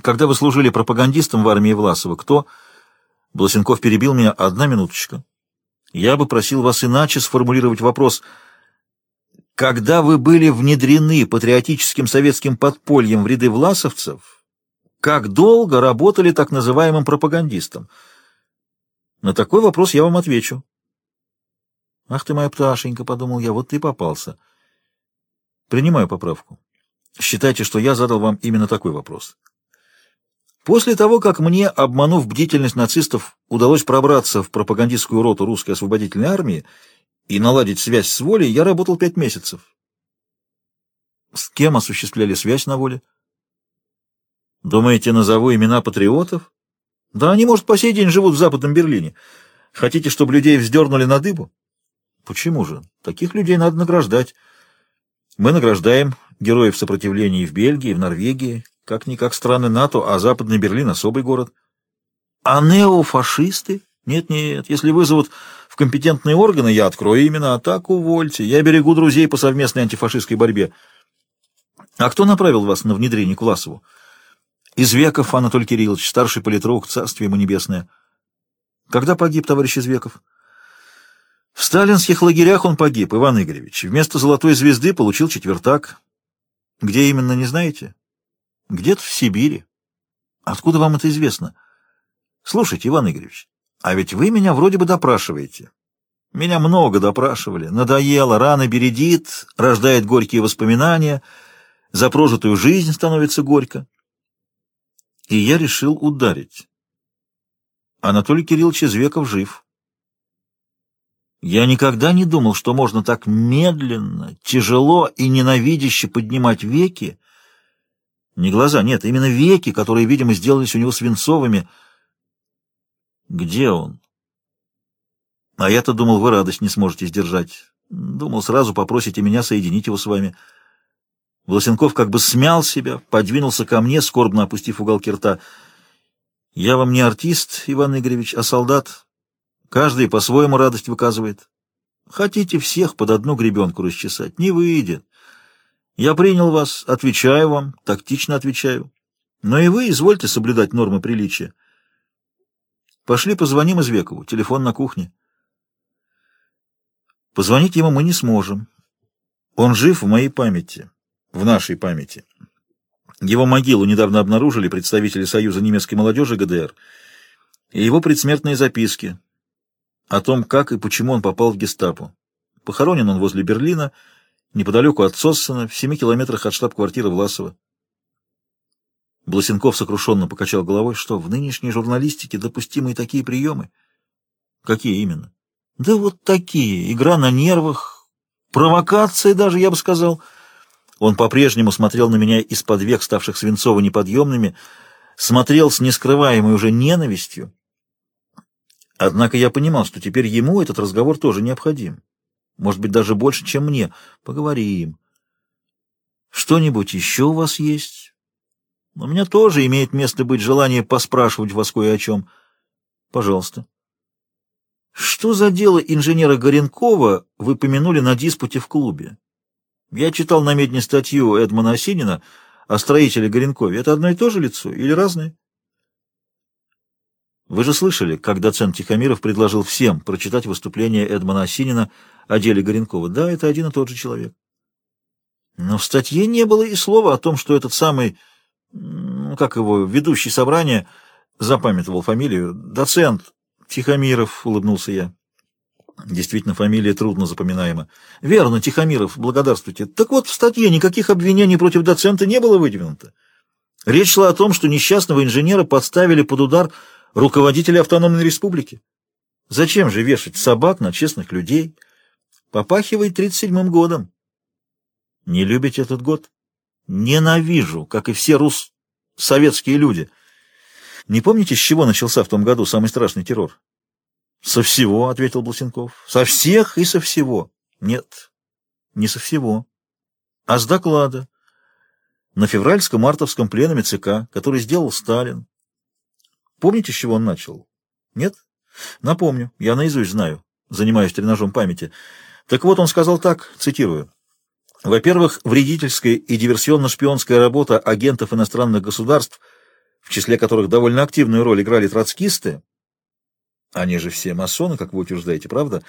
Когда вы служили пропагандистом в армии Власова, кто... Бласенков перебил меня. Одна минуточка. Я бы просил вас иначе сформулировать вопрос. Когда вы были внедрены патриотическим советским подпольем в ряды власовцев, как долго работали так называемым пропагандистом? На такой вопрос я вам отвечу. Ах ты моя пташенька, подумал я, вот ты попался. Принимаю поправку. Считайте, что я задал вам именно такой вопрос. После того, как мне, обманув бдительность нацистов, удалось пробраться в пропагандистскую роту русской освободительной армии и наладить связь с волей, я работал пять месяцев. С кем осуществляли связь на воле? Думаете, назову имена патриотов? Да они, может, по сей день живут в Западном Берлине. Хотите, чтобы людей вздернули на дыбу? Почему же? Таких людей надо награждать. Мы награждаем героев сопротивления и в Бельгии, и в Норвегии, как-никак страны НАТО, а Западный Берлин — особый город. А неофашисты? Нет-нет, если вызовут в компетентные органы, я открою именно, а так увольте. Я берегу друзей по совместной антифашистской борьбе. А кто направил вас на внедрение к Власову? Извеков Анатолий Кириллович, старший политрук, царствие ему небесное. Когда погиб товарищ Извеков? В сталинских лагерях он погиб, Иван Игоревич. Вместо золотой звезды получил четвертак. Где именно, не знаете? Где-то в Сибири. Откуда вам это известно? Слушайте, Иван Игоревич, а ведь вы меня вроде бы допрашиваете. Меня много допрашивали. Надоело, рано бередит, рождает горькие воспоминания, за прожитую жизнь становится горько. И я решил ударить. Анатолий Кириллович Извеков жив. Я никогда не думал, что можно так медленно, тяжело и ненавидяще поднимать веки, не глаза, нет, именно веки, которые, видимо, сделались у него свинцовыми. Где он? А я-то думал, вы радость не сможете сдержать. Думал, сразу попросите меня соединить его с вами. Власенков как бы смял себя, подвинулся ко мне, скорбно опустив уголки рта. Я вам не артист, Иван Игоревич, а солдат. Каждый по-своему радость выказывает. Хотите всех под одну гребенку расчесать? Не выйдет. Я принял вас, отвечаю вам, тактично отвечаю. Но и вы извольте соблюдать нормы приличия. Пошли позвоним Извекову, телефон на кухне. Позвонить ему мы не сможем. Он жив в моей памяти, в нашей памяти. Его могилу недавно обнаружили представители Союза немецкой молодежи ГДР и его предсмертные записки о том, как и почему он попал в гестапо. Похоронен он возле Берлина, неподалеку от Соссена, в семи километрах от штаб-квартиры Власова. Бласенков сокрушенно покачал головой, что в нынешней журналистике допустимы такие приемы. Какие именно? Да вот такие. Игра на нервах, провокация даже, я бы сказал. Он по-прежнему смотрел на меня из-под век, ставших свинцово-неподъемными, смотрел с нескрываемой уже ненавистью. Однако я понимал, что теперь ему этот разговор тоже необходим. Может быть, даже больше, чем мне. Поговорим. Что-нибудь еще у вас есть? У меня тоже имеет место быть желание поспрашивать вас кое о чем. Пожалуйста. Что за дело инженера Горенкова вы помянули на диспуте в клубе? Я читал на медне статью Эдмона Осинина о строителе Горенкове. Это одно и то же лицо или разные? Вы же слышали, как доцент Тихомиров предложил всем прочитать выступление Эдмона Осинина о деле Горенкова. Да, это один и тот же человек. Но в статье не было и слова о том, что этот самый, ну, как его, ведущий собрания, запамятовал фамилию, доцент Тихомиров, улыбнулся я. Действительно, фамилия трудно запоминаема. Верно, Тихомиров, благодарствуйте. Так вот, в статье никаких обвинений против доцента не было выдвинуто. Речь шла о том, что несчастного инженера подставили под удар руководителя автономной республики. Зачем же вешать собак на честных людей? Попахивает тридцать седьмым годом. Не любите этот год? Ненавижу, как и все рус... советские люди. Не помните, с чего начался в том году самый страшный террор? Со всего, — ответил Бласенков. Со всех и со всего. Нет, не со всего. А с доклада на февральско-мартовском пленуме ЦК, который сделал Сталин, Помните, с чего он начал? Нет? Напомню, я наизусть знаю, занимаюсь тренажом памяти. Так вот, он сказал так, цитирую. Во-первых, вредительская и диверсионно-шпионская работа агентов иностранных государств в числе которых довольно активную роль играли троцкисты, они же все масоны, как вы утверждаете, правда,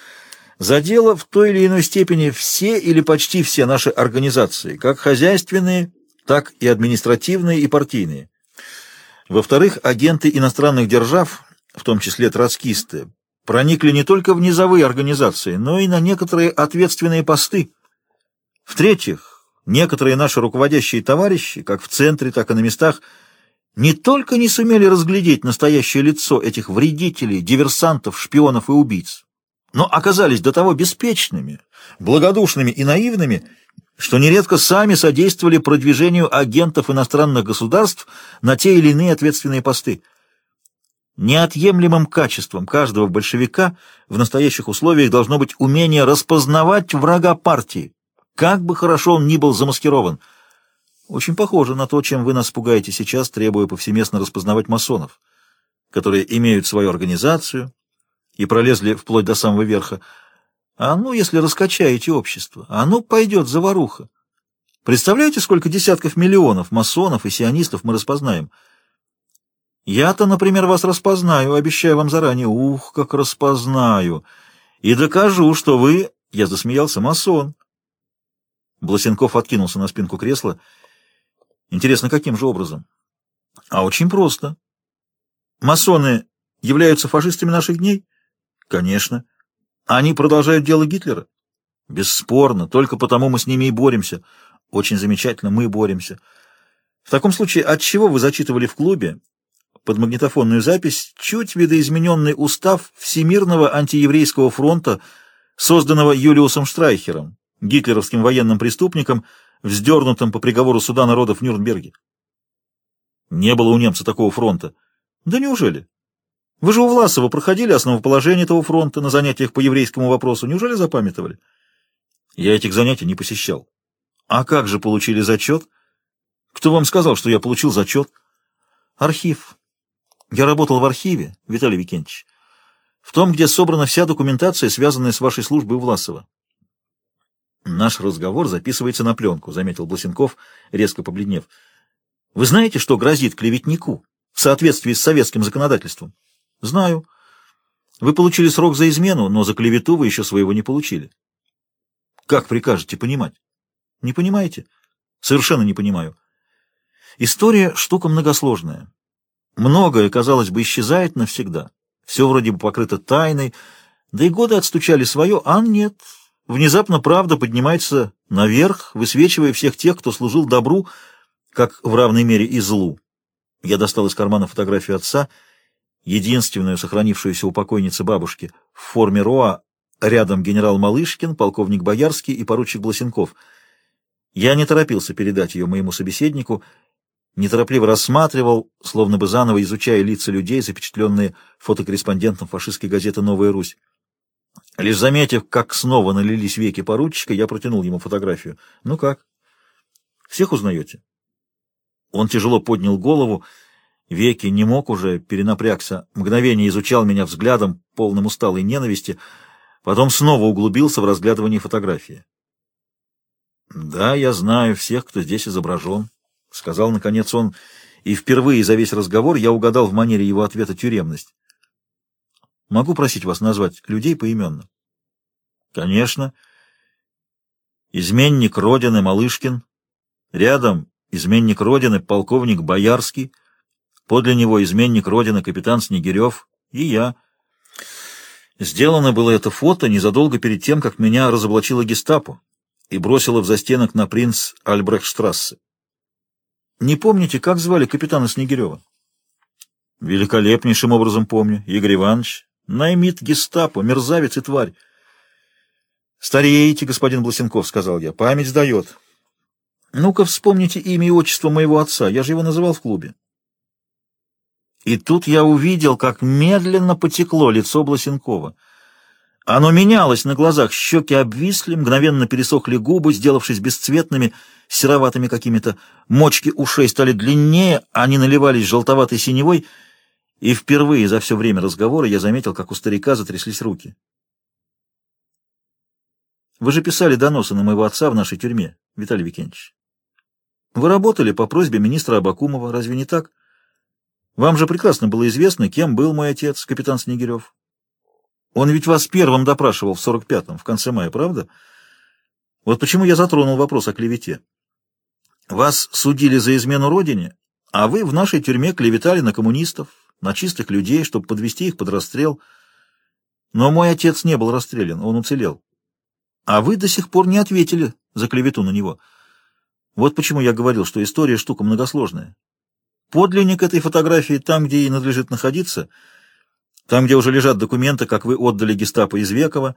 задело в той или иной степени все или почти все наши организации, как хозяйственные, так и административные и партийные. Во-вторых, агенты иностранных держав, в том числе троцкисты, проникли не только в низовые организации, но и на некоторые ответственные посты. В-третьих, некоторые наши руководящие товарищи, как в центре, так и на местах, не только не сумели разглядеть настоящее лицо этих вредителей, диверсантов, шпионов и убийц, но оказались до того беспечными, благодушными и наивными, что нередко сами содействовали продвижению агентов иностранных государств на те или иные ответственные посты. Неотъемлемым качеством каждого большевика в настоящих условиях должно быть умение распознавать врага партии, как бы хорошо он ни был замаскирован. Очень похоже на то, чем вы нас пугаете сейчас, требуя повсеместно распознавать масонов, которые имеют свою организацию и пролезли вплоть до самого верха, а ну, если раскачаете общество, а ну, пойдет заваруха. Представляете, сколько десятков миллионов масонов и сионистов мы распознаем? Я-то, например, вас распознаю, обещаю вам заранее. Ух, как распознаю! И докажу, что вы, я засмеялся, масон. Бласенков откинулся на спинку кресла. Интересно, каким же образом? А очень просто. Масоны являются фашистами наших дней? Конечно. Они продолжают дело Гитлера? Бесспорно, только потому мы с ними и боремся. Очень замечательно, мы боремся. В таком случае, от чего вы зачитывали в клубе под магнитофонную запись чуть видоизмененный устав Всемирного антиеврейского фронта, созданного Юлиусом Штрайхером, гитлеровским военным преступником, вздернутым по приговору суда народов в Нюрнберге? Не было у немца такого фронта. Да неужели? Вы же у Власова проходили основоположение этого фронта на занятиях по еврейскому вопросу. Неужели запамятовали? Я этих занятий не посещал. А как же получили зачет? Кто вам сказал, что я получил зачет? Архив. Я работал в архиве, Виталий Викентьевич. В том, где собрана вся документация, связанная с вашей службой у Власова. Наш разговор записывается на пленку, заметил Бласенков, резко побледнев. Вы знаете, что грозит клеветнику в соответствии с советским законодательством? Знаю. Вы получили срок за измену, но за клевету вы еще своего не получили. Как прикажете понимать? Не понимаете? Совершенно не понимаю. История — штука многосложная. Многое, казалось бы, исчезает навсегда. Все вроде бы покрыто тайной, да и годы отстучали свое, а нет. Внезапно правда поднимается наверх, высвечивая всех тех, кто служил добру, как в равной мере и злу. Я достал из кармана фотографию отца — единственную сохранившуюся у покойницы бабушки, в форме РОА, рядом генерал Малышкин, полковник Боярский и поручик Бласенков. Я не торопился передать ее моему собеседнику, неторопливо рассматривал, словно бы заново изучая лица людей, запечатленные фотокорреспондентом фашистской газеты «Новая Русь». Лишь заметив, как снова налились веки поручика, я протянул ему фотографию. «Ну как? Всех узнаете?» Он тяжело поднял голову, Веки не мог уже, перенапрягся, мгновение изучал меня взглядом, полным усталой ненависти, потом снова углубился в разглядывание фотографии. «Да, я знаю всех, кто здесь изображен», — сказал, наконец, он, и впервые за весь разговор я угадал в манере его ответа тюремность. «Могу просить вас назвать людей поименно?» «Конечно. Изменник Родины Малышкин. Рядом изменник Родины полковник Боярский». Подле него изменник Родины капитан Снегирев и я. Сделано было это фото незадолго перед тем, как меня разоблачила гестапо и бросило в застенок на принц Альбрехштрассе. Не помните, как звали капитана Снегирева? Великолепнейшим образом помню. Игорь Иванович. Наймит гестапо, мерзавец и тварь. «Стареете, господин Бласенков», — сказал я. «Память сдает». «Ну-ка вспомните имя и отчество моего отца. Я же его называл в клубе». И тут я увидел, как медленно потекло лицо Бласенкова. Оно менялось на глазах, щеки обвисли, мгновенно пересохли губы, сделавшись бесцветными, сероватыми какими-то. Мочки ушей стали длиннее, они наливались желтоватой синевой, и впервые за все время разговора я заметил, как у старика затряслись руки. Вы же писали доносы на моего отца в нашей тюрьме, Виталий Викентьевич. Вы работали по просьбе министра Абакумова, разве не так? Вам же прекрасно было известно, кем был мой отец, капитан Снегирев. Он ведь вас первым допрашивал в 45-м, в конце мая, правда? Вот почему я затронул вопрос о клевете. Вас судили за измену родине, а вы в нашей тюрьме клеветали на коммунистов, на чистых людей, чтобы подвести их под расстрел. Но мой отец не был расстрелян, он уцелел. А вы до сих пор не ответили за клевету на него. Вот почему я говорил, что история штука многосложная. Подлинник этой фотографии там, где ей надлежит находиться, там, где уже лежат документы, как вы отдали гестапо из Векова,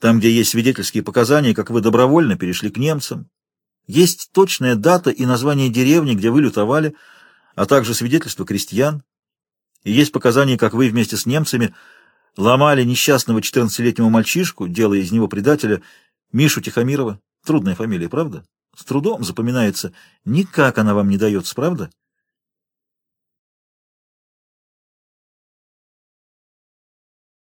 там, где есть свидетельские показания, как вы добровольно перешли к немцам. Есть точная дата и название деревни, где вы лютовали, а также свидетельства крестьян. И есть показания, как вы вместе с немцами ломали несчастного 14-летнего мальчишку, делая из него предателя, Мишу Тихомирова. Трудная фамилия, правда? С трудом запоминается. Никак она вам не дается, правда?